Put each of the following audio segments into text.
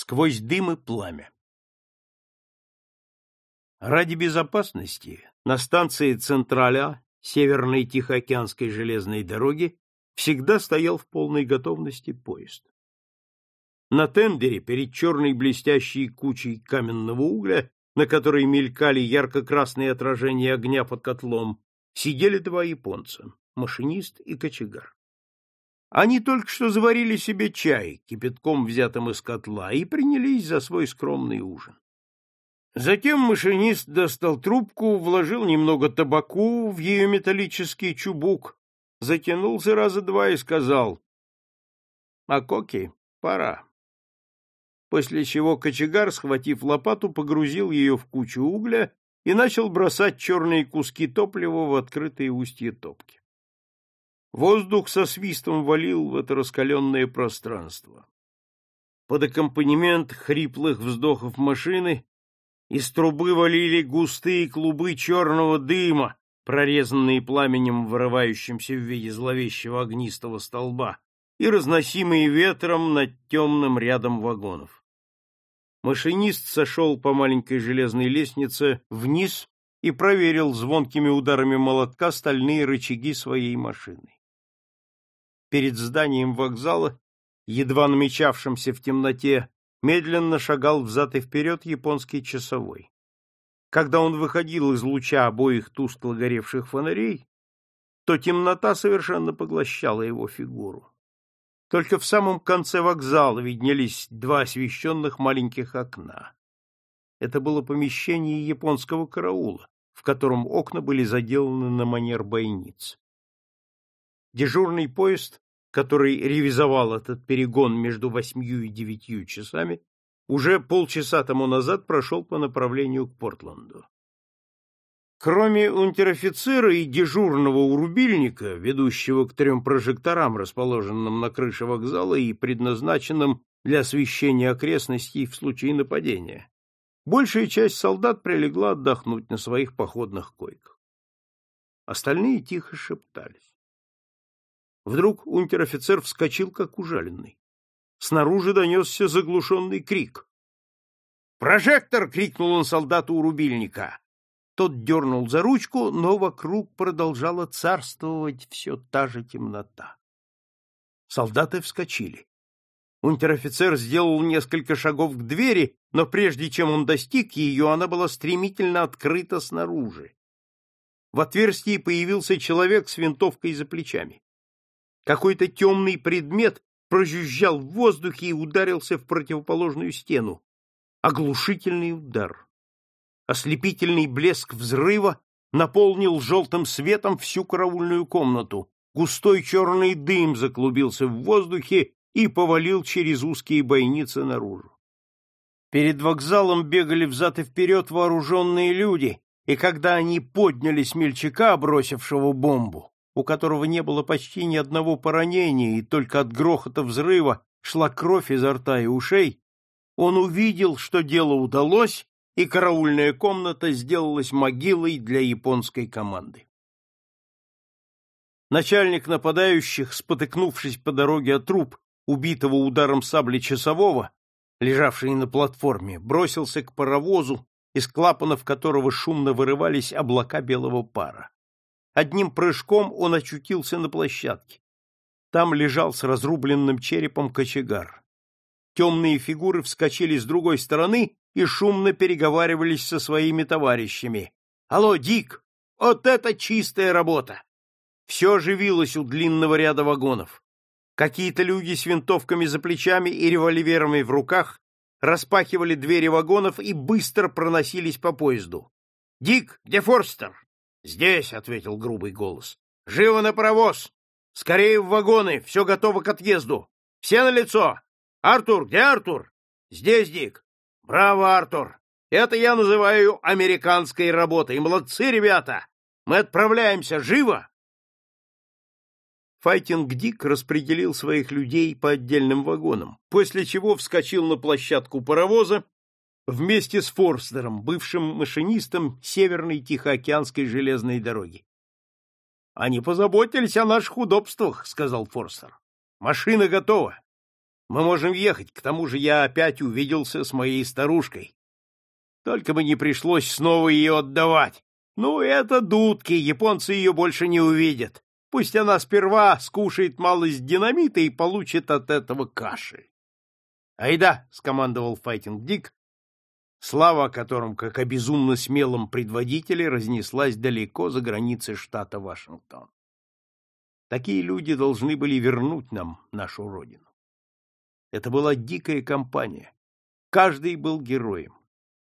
Сквозь дым и пламя. Ради безопасности на станции Централя Северной Тихоокеанской железной дороги всегда стоял в полной готовности поезд. На тендере перед черной блестящей кучей каменного угля, на которой мелькали ярко-красные отражения огня под котлом, сидели два японца — машинист и кочегар. Они только что заварили себе чай, кипятком взятым из котла, и принялись за свой скромный ужин. Затем машинист достал трубку, вложил немного табаку в ее металлический чубук, затянулся раза два и сказал «Акоки, пора». После чего кочегар, схватив лопату, погрузил ее в кучу угля и начал бросать черные куски топлива в открытые устья топки. Воздух со свистом валил в это раскаленное пространство. Под аккомпанемент хриплых вздохов машины из трубы валили густые клубы черного дыма, прорезанные пламенем, вырывающимся в виде зловещего огнистого столба, и разносимые ветром над темным рядом вагонов. Машинист сошел по маленькой железной лестнице вниз и проверил звонкими ударами молотка стальные рычаги своей машины перед зданием вокзала, едва намечавшимся в темноте, медленно шагал взад и вперед японский часовой. Когда он выходил из луча обоих тускло горевших фонарей, то темнота совершенно поглощала его фигуру. Только в самом конце вокзала виднелись два освещенных маленьких окна. Это было помещение японского караула, в котором окна были заделаны на манер бойниц. Дежурный поезд, который ревизовал этот перегон между восьмью и девятью часами, уже полчаса тому назад прошел по направлению к Портленду. Кроме унтер-офицера и дежурного урубильника, ведущего к трем прожекторам, расположенным на крыше вокзала и предназначенным для освещения окрестностей в случае нападения, большая часть солдат прилегла отдохнуть на своих походных койках. Остальные тихо шептались. Вдруг унтер-офицер вскочил, как ужаленный. Снаружи донесся заглушенный крик. «Прожектор!» — крикнул он солдату у рубильника. Тот дернул за ручку, но вокруг продолжала царствовать все та же темнота. Солдаты вскочили. Унтер-офицер сделал несколько шагов к двери, но прежде чем он достиг ее, она была стремительно открыта снаружи. В отверстии появился человек с винтовкой за плечами. Какой-то темный предмет прожужжал в воздухе и ударился в противоположную стену. Оглушительный удар. Ослепительный блеск взрыва наполнил желтым светом всю караульную комнату. Густой черный дым заклубился в воздухе и повалил через узкие бойницы наружу. Перед вокзалом бегали взад и вперед вооруженные люди, и когда они подняли смельчака, бросившего бомбу, у которого не было почти ни одного поранения, и только от грохота взрыва шла кровь изо рта и ушей, он увидел, что дело удалось, и караульная комната сделалась могилой для японской команды. Начальник нападающих, спотыкнувшись по дороге от труп, убитого ударом сабли часового, лежавший на платформе, бросился к паровозу, из клапанов которого шумно вырывались облака белого пара. Одним прыжком он очутился на площадке. Там лежал с разрубленным черепом кочегар. Темные фигуры вскочили с другой стороны и шумно переговаривались со своими товарищами. «Алло, Дик! Вот это чистая работа!» Все оживилось у длинного ряда вагонов. Какие-то люди с винтовками за плечами и револьверами в руках распахивали двери вагонов и быстро проносились по поезду. «Дик, где Форстер?» Здесь, ответил грубый голос. Живо на паровоз! Скорее в вагоны, все готово к отъезду. Все на лицо. Артур, где Артур? Здесь, Дик. Браво, Артур. Это я называю американской работой. Молодцы, ребята. Мы отправляемся живо. Файтинг Дик распределил своих людей по отдельным вагонам, после чего вскочил на площадку паровоза вместе с Форстером, бывшим машинистом Северной Тихоокеанской железной дороги. — Они позаботились о наших удобствах, — сказал Форстер. — Машина готова. Мы можем ехать, к тому же я опять увиделся с моей старушкой. Только бы не пришлось снова ее отдавать. Ну, это дудки, японцы ее больше не увидят. Пусть она сперва скушает малость динамита и получит от этого каши. — Айда! — скомандовал Файтинг Дик, слава о котором, как о безумно смелом предводителе, разнеслась далеко за границы штата Вашингтон. Такие люди должны были вернуть нам нашу родину. Это была дикая компания. Каждый был героем.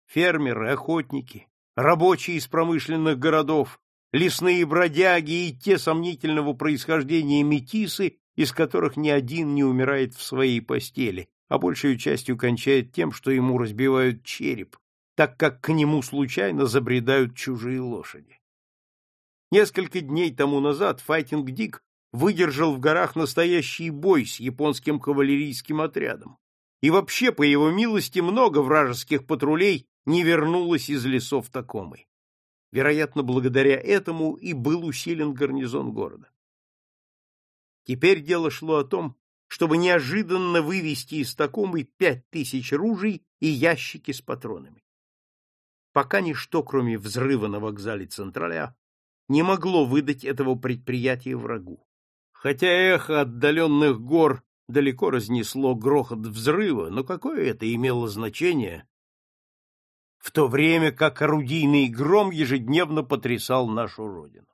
Фермеры, охотники, рабочие из промышленных городов, лесные бродяги и те сомнительного происхождения метисы, из которых ни один не умирает в своей постели, а большей частью кончает тем, что ему разбивают череп, так как к нему случайно забредают чужие лошади. Несколько дней тому назад Файтинг Дик выдержал в горах настоящий бой с японским кавалерийским отрядом. И вообще, по его милости, много вражеских патрулей не вернулось из лесов Такомы. Вероятно, благодаря этому и был усилен гарнизон города. Теперь дело шло о том, чтобы неожиданно вывести из Такомы пять тысяч ружей и ящики с патронами. Пока ничто, кроме взрыва на вокзале Централя, не могло выдать этого предприятия врагу. Хотя эхо отдаленных гор далеко разнесло грохот взрыва, но какое это имело значение, в то время как орудийный гром ежедневно потрясал нашу родину.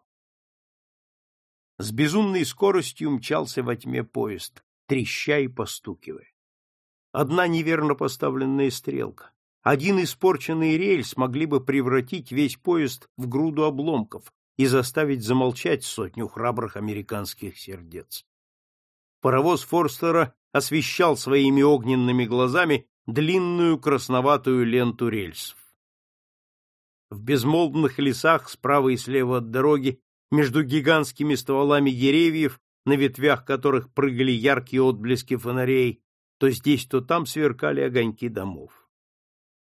С безумной скоростью мчался во тьме поезд, треща и постукивая. Одна неверно поставленная стрелка, один испорченный рельс могли бы превратить весь поезд в груду обломков и заставить замолчать сотню храбрых американских сердец. Паровоз Форстера освещал своими огненными глазами длинную красноватую ленту рельсов. В безмолвных лесах справа и слева от дороги, между гигантскими стволами деревьев, на ветвях которых прыгали яркие отблески фонарей, то здесь, то там сверкали огоньки домов.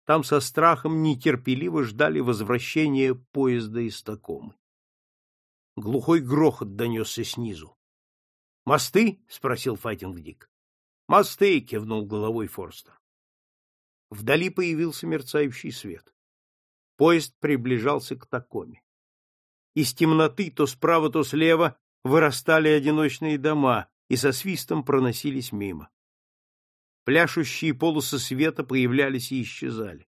Там со страхом нетерпеливо ждали возвращения поезда из Токомы. Глухой грохот донесся снизу. «Мосты?» — спросил Файтинг Дик. «Мосты!» — кивнул головой Форстер. Вдали появился мерцающий свет. Поезд приближался к Такоме. Из темноты то справа, то слева вырастали одиночные дома и со свистом проносились мимо. Пляшущие полосы света появлялись и исчезали.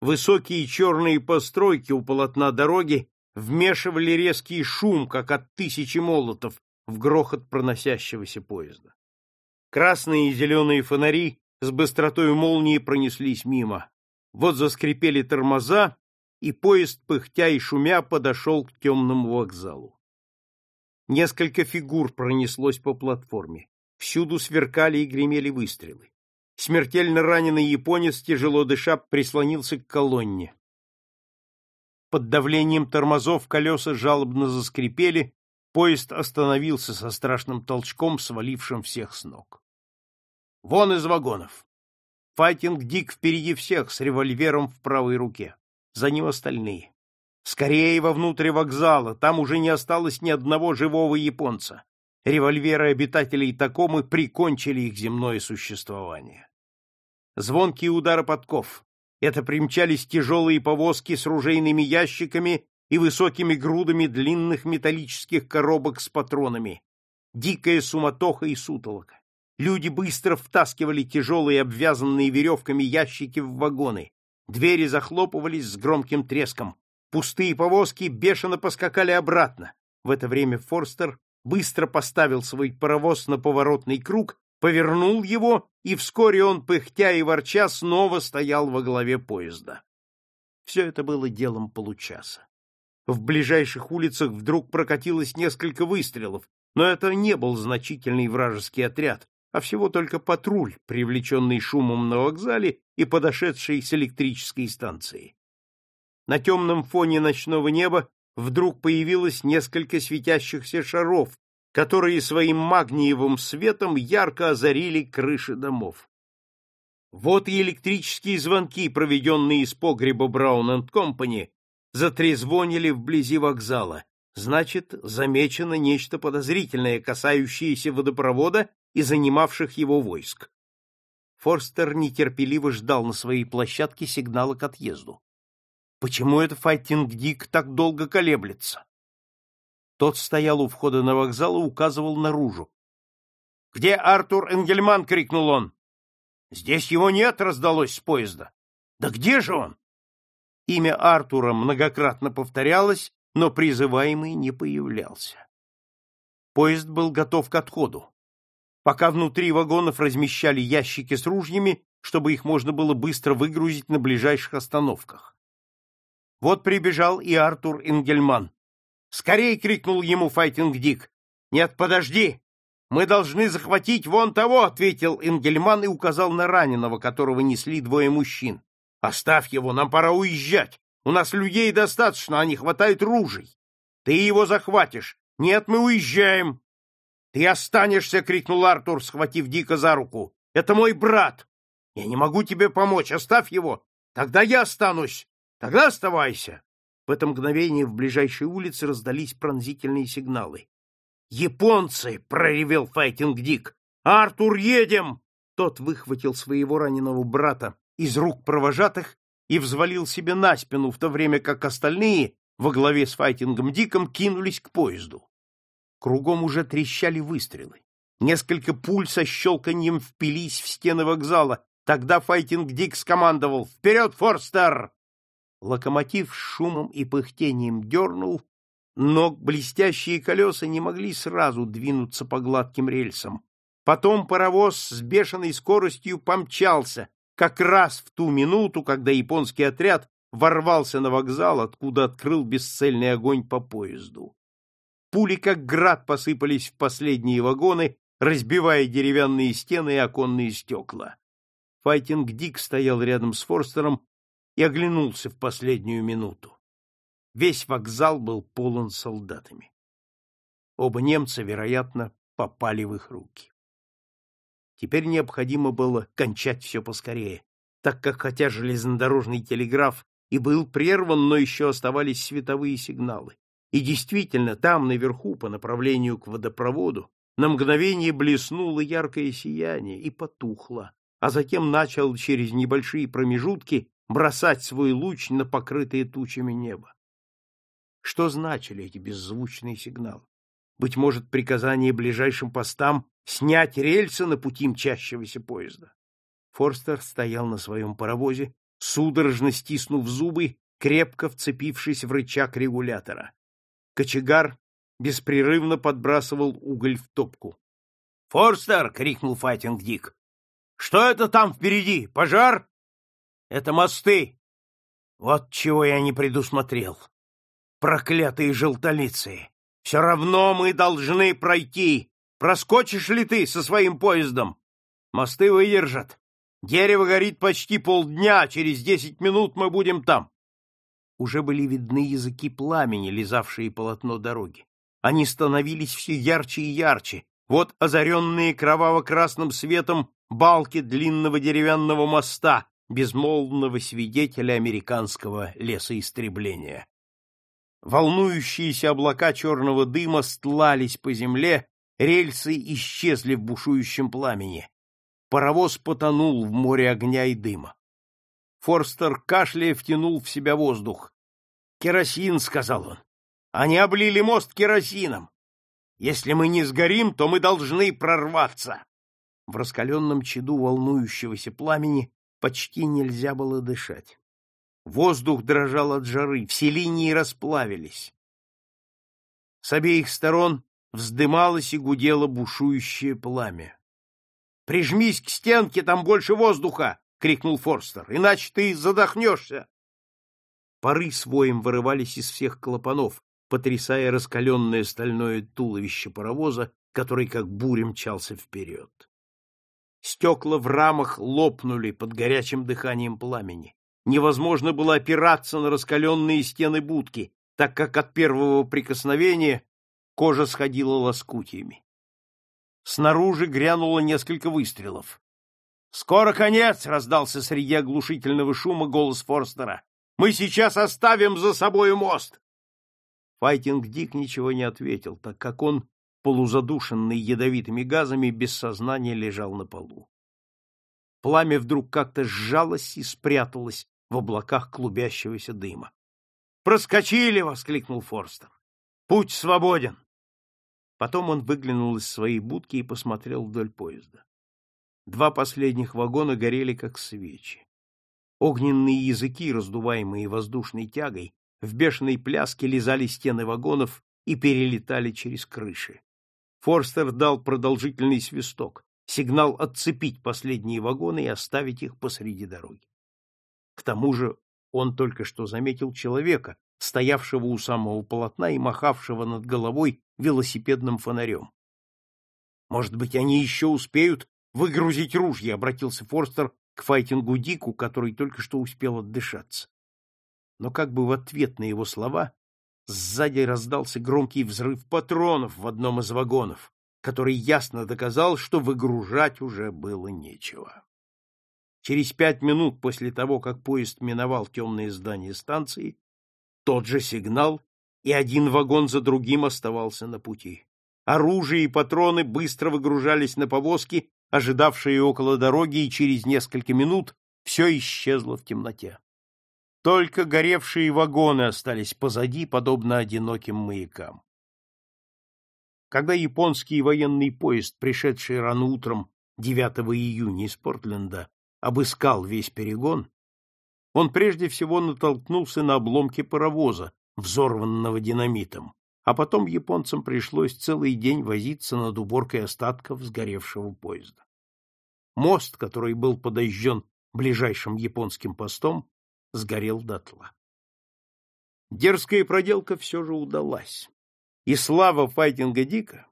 Высокие черные постройки у полотна дороги вмешивали резкий шум, как от тысячи молотов, в грохот проносящегося поезда. Красные и зеленые фонари с быстротой молнии пронеслись мимо. Вот заскрипели тормоза, и поезд, пыхтя и шумя, подошел к темному вокзалу. Несколько фигур пронеслось по платформе. Всюду сверкали и гремели выстрелы. Смертельно раненый японец, тяжело дыша, прислонился к колонне. Под давлением тормозов колеса жалобно заскрипели, поезд остановился со страшным толчком, свалившим всех с ног. Вон из вагонов. Файтинг Дик впереди всех с револьвером в правой руке. За ним остальные. Скорее вовнутрь вокзала, там уже не осталось ни одного живого японца. Револьверы обитателей Такомы прикончили их земное существование. Звонкие удары подков, это примчались тяжелые повозки с ружейными ящиками и высокими грудами длинных металлических коробок с патронами. Дикая суматоха и сутолока. Люди быстро втаскивали тяжелые обвязанные веревками ящики в вагоны. Двери захлопывались с громким треском. Пустые повозки бешено поскакали обратно. В это время Форстер быстро поставил свой паровоз на поворотный круг повернул его, и вскоре он, пыхтя и ворча, снова стоял во главе поезда. Все это было делом получаса. В ближайших улицах вдруг прокатилось несколько выстрелов, но это не был значительный вражеский отряд, а всего только патруль, привлеченный шумом на вокзале и подошедший с электрической станции. На темном фоне ночного неба вдруг появилось несколько светящихся шаров, которые своим магниевым светом ярко озарили крыши домов. Вот и электрические звонки, проведенные из погреба Браун энд Компани, затрезвонили вблизи вокзала. Значит, замечено нечто подозрительное, касающееся водопровода и занимавших его войск. Форстер нетерпеливо ждал на своей площадке сигнала к отъезду. Почему это Файтинг Дик так долго колеблется? Тот стоял у входа на вокзал и указывал наружу. — Где Артур Энгельман? — крикнул он. — Здесь его нет, — раздалось с поезда. — Да где же он? Имя Артура многократно повторялось, но призываемый не появлялся. Поезд был готов к отходу. Пока внутри вагонов размещали ящики с ружьями, чтобы их можно было быстро выгрузить на ближайших остановках. Вот прибежал и Артур Ингельман. «Скорей!» — крикнул ему Файтинг Дик. «Нет, подожди! Мы должны захватить вон того!» — ответил Ингельман и указал на раненого, которого несли двое мужчин. «Оставь его, нам пора уезжать! У нас людей достаточно, а не хватает ружей! Ты его захватишь! Нет, мы уезжаем!» «Ты останешься!» — крикнул Артур, схватив Дика за руку. «Это мой брат! Я не могу тебе помочь! Оставь его! Тогда я останусь! Тогда оставайся!» В это мгновение в ближайшей улице раздались пронзительные сигналы. «Японцы!» — проревел Файтинг Дик. «Артур, едем!» Тот выхватил своего раненого брата из рук провожатых и взвалил себе на спину, в то время как остальные, во главе с Файтингом Диком, кинулись к поезду. Кругом уже трещали выстрелы. Несколько пуль со щелканьем впились в стены вокзала. Тогда Файтинг Дик скомандовал «Вперед, Форстер!» Локомотив с шумом и пыхтением дернул, но блестящие колеса не могли сразу двинуться по гладким рельсам. Потом паровоз с бешеной скоростью помчался, как раз в ту минуту, когда японский отряд ворвался на вокзал, откуда открыл бесцельный огонь по поезду. Пули, как град, посыпались в последние вагоны, разбивая деревянные стены и оконные стекла. Файтинг Дик стоял рядом с Форстером и оглянулся в последнюю минуту. Весь вокзал был полон солдатами. Оба немца, вероятно, попали в их руки. Теперь необходимо было кончать все поскорее, так как хотя железнодорожный телеграф и был прерван, но еще оставались световые сигналы. И действительно, там, наверху, по направлению к водопроводу, на мгновение блеснуло яркое сияние и потухло, а затем начал через небольшие промежутки бросать свой луч на покрытое тучами небо. Что значили эти беззвучные сигналы? Быть может, приказание ближайшим постам снять рельсы на пути мчащегося поезда? Форстер стоял на своем паровозе, судорожно стиснув зубы, крепко вцепившись в рычаг регулятора. Кочегар беспрерывно подбрасывал уголь в топку. «Форстер!» — крикнул Файтинг Дик. «Что это там впереди? Пожар?» Это мосты. Вот чего я не предусмотрел. Проклятые желтолицы. Все равно мы должны пройти. Проскочишь ли ты со своим поездом? Мосты выдержат. Дерево горит почти полдня, через десять минут мы будем там. Уже были видны языки пламени, лизавшие полотно дороги. Они становились все ярче и ярче. Вот озаренные кроваво-красным светом балки длинного деревянного моста, безмолвного свидетеля американского лесоистребления. Волнующиеся облака черного дыма стлались по земле, рельсы исчезли в бушующем пламени. Паровоз потонул в море огня и дыма. Форстер кашляя втянул в себя воздух. «Керосин», — сказал он. «Они облили мост керосином. Если мы не сгорим, то мы должны прорваться». В раскаленном чаду волнующегося пламени почти нельзя было дышать. Воздух дрожал от жары, все линии расплавились. С обеих сторон вздымалось и гудело бушующее пламя. «Прижмись к стенке, там больше воздуха!» — крикнул Форстер. «Иначе ты задохнешься!» Пары своим вырывались из всех клапанов, потрясая раскаленное стальное туловище паровоза, который как буря мчался вперед. Стекла в рамах лопнули под горячим дыханием пламени. Невозможно было опираться на раскаленные стены будки, так как от первого прикосновения кожа сходила лоскутиями. Снаружи грянуло несколько выстрелов. «Скоро конец!» — раздался среди оглушительного шума голос Форстера. «Мы сейчас оставим за собой мост!» Файтинг Дик ничего не ответил, так как он полузадушенный ядовитыми газами, без сознания лежал на полу. Пламя вдруг как-то сжалось и спряталось в облаках клубящегося дыма. «Проскочили!» — воскликнул Форстер. «Путь свободен!» Потом он выглянул из своей будки и посмотрел вдоль поезда. Два последних вагона горели, как свечи. Огненные языки, раздуваемые воздушной тягой, в бешеной пляске лизали стены вагонов и перелетали через крыши. Форстер дал продолжительный свисток, сигнал отцепить последние вагоны и оставить их посреди дороги. К тому же он только что заметил человека, стоявшего у самого полотна и махавшего над головой велосипедным фонарем. Может быть, они еще успеют выгрузить ружья, обратился Форстер к файтингу Дику, который только что успел отдышаться. Но как бы в ответ на его слова сзади раздался громкий взрыв патронов в одном из вагонов, который ясно доказал, что выгружать уже было нечего. Через пять минут после того, как поезд миновал темные здания станции, тот же сигнал, и один вагон за другим оставался на пути. Оружие и патроны быстро выгружались на повозки, ожидавшие около дороги, и через несколько минут все исчезло в темноте. Только горевшие вагоны остались позади, подобно одиноким маякам. Когда японский военный поезд, пришедший рано утром 9 июня из Портленда, обыскал весь перегон, он прежде всего натолкнулся на обломки паровоза, взорванного динамитом, а потом японцам пришлось целый день возиться над уборкой остатков сгоревшего поезда. Мост, который был подожжен ближайшим японским постом, сгорел дотла. Дерзкая проделка все же удалась, и слава файтинга Дика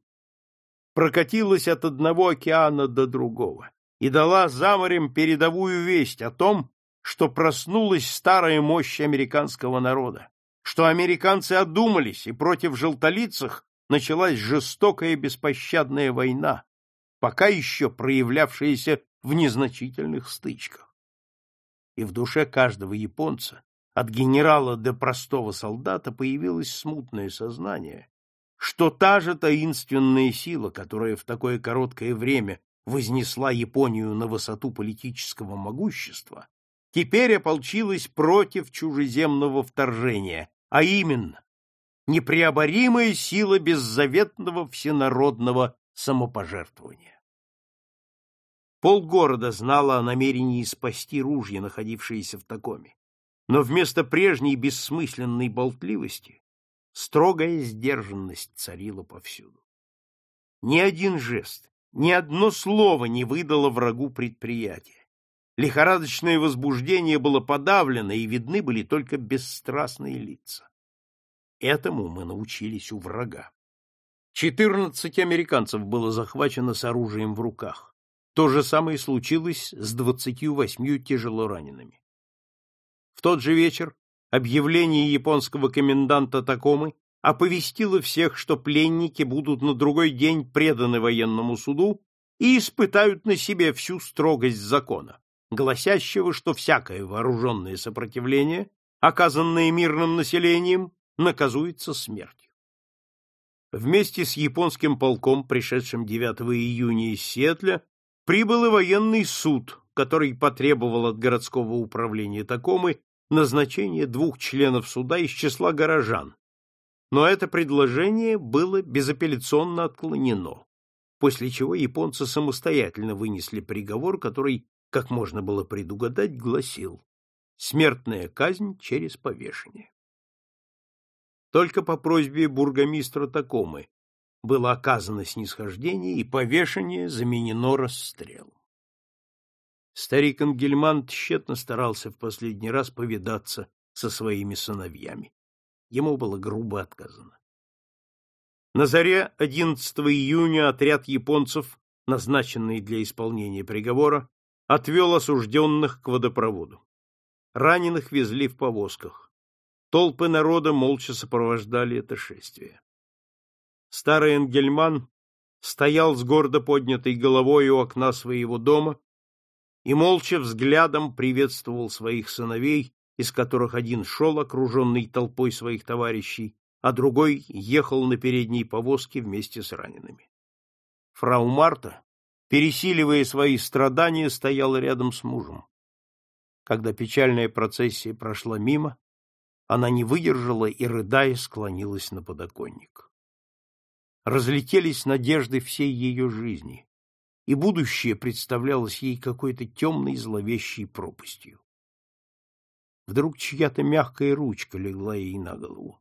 прокатилась от одного океана до другого и дала за морем передовую весть о том, что проснулась старая мощь американского народа, что американцы одумались, и против желтолицых началась жестокая беспощадная война, пока еще проявлявшаяся в незначительных стычках. И в душе каждого японца, от генерала до простого солдата, появилось смутное сознание, что та же таинственная сила, которая в такое короткое время вознесла Японию на высоту политического могущества, теперь ополчилась против чужеземного вторжения, а именно непреоборимая сила беззаветного всенародного самопожертвования. Полгорода знало о намерении спасти ружья, находившиеся в Такоме, но вместо прежней бессмысленной болтливости строгая сдержанность царила повсюду. Ни один жест, ни одно слово не выдало врагу предприятия. Лихорадочное возбуждение было подавлено, и видны были только бесстрастные лица. Этому мы научились у врага. Четырнадцать американцев было захвачено с оружием в руках. То же самое случилось с двадцатью восьмью тяжелоранеными. В тот же вечер объявление японского коменданта Такомы оповестило всех, что пленники будут на другой день преданы военному суду и испытают на себе всю строгость закона гласящего, что всякое вооруженное сопротивление, оказанное мирным населением, наказуется смертью. Вместе с японским полком, пришедшим 9 июня из Сиэтля, прибыл и военный суд, который потребовал от городского управления Такомы назначения двух членов суда из числа горожан. Но это предложение было безапелляционно отклонено, после чего японцы самостоятельно вынесли приговор, который как можно было предугадать, гласил «Смертная казнь через повешение». Только по просьбе бургомистра Такомы было оказано снисхождение, и повешение заменено расстрелом. Старик Ангельман тщетно старался в последний раз повидаться со своими сыновьями. Ему было грубо отказано. На заре 11 июня отряд японцев, назначенный для исполнения приговора, отвел осужденных к водопроводу. Раненых везли в повозках. Толпы народа молча сопровождали это шествие. Старый Энгельман стоял с гордо поднятой головой у окна своего дома и молча взглядом приветствовал своих сыновей, из которых один шел, окруженный толпой своих товарищей, а другой ехал на передней повозке вместе с ранеными. Фрау Марта, пересиливая свои страдания, стояла рядом с мужем. Когда печальная процессия прошла мимо, она не выдержала и, рыдая, склонилась на подоконник. Разлетелись надежды всей ее жизни, и будущее представлялось ей какой-то темной зловещей пропастью. Вдруг чья-то мягкая ручка легла ей на голову.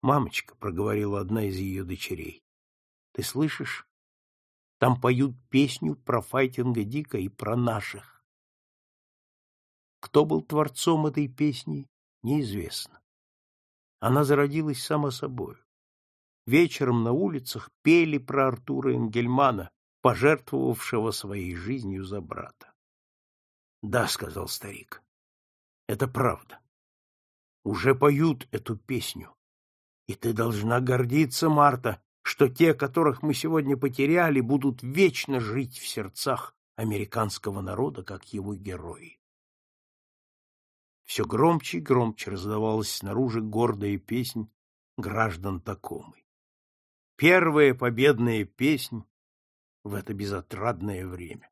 «Мамочка», — проговорила одна из ее дочерей, — «ты слышишь? Там поют песню про файтинга Дика и про наших». Кто был творцом этой песни, неизвестно. Она зародилась само собой. Вечером на улицах пели про Артура Энгельмана, пожертвовавшего своей жизнью за брата. — Да, — сказал старик, — это правда. Уже поют эту песню. И ты должна гордиться, Марта, что те, которых мы сегодня потеряли, будут вечно жить в сердцах американского народа, как его герои. Все громче и громче раздавалась снаружи гордая песнь граждан Такомы. Первая победная песнь в это безотрадное время.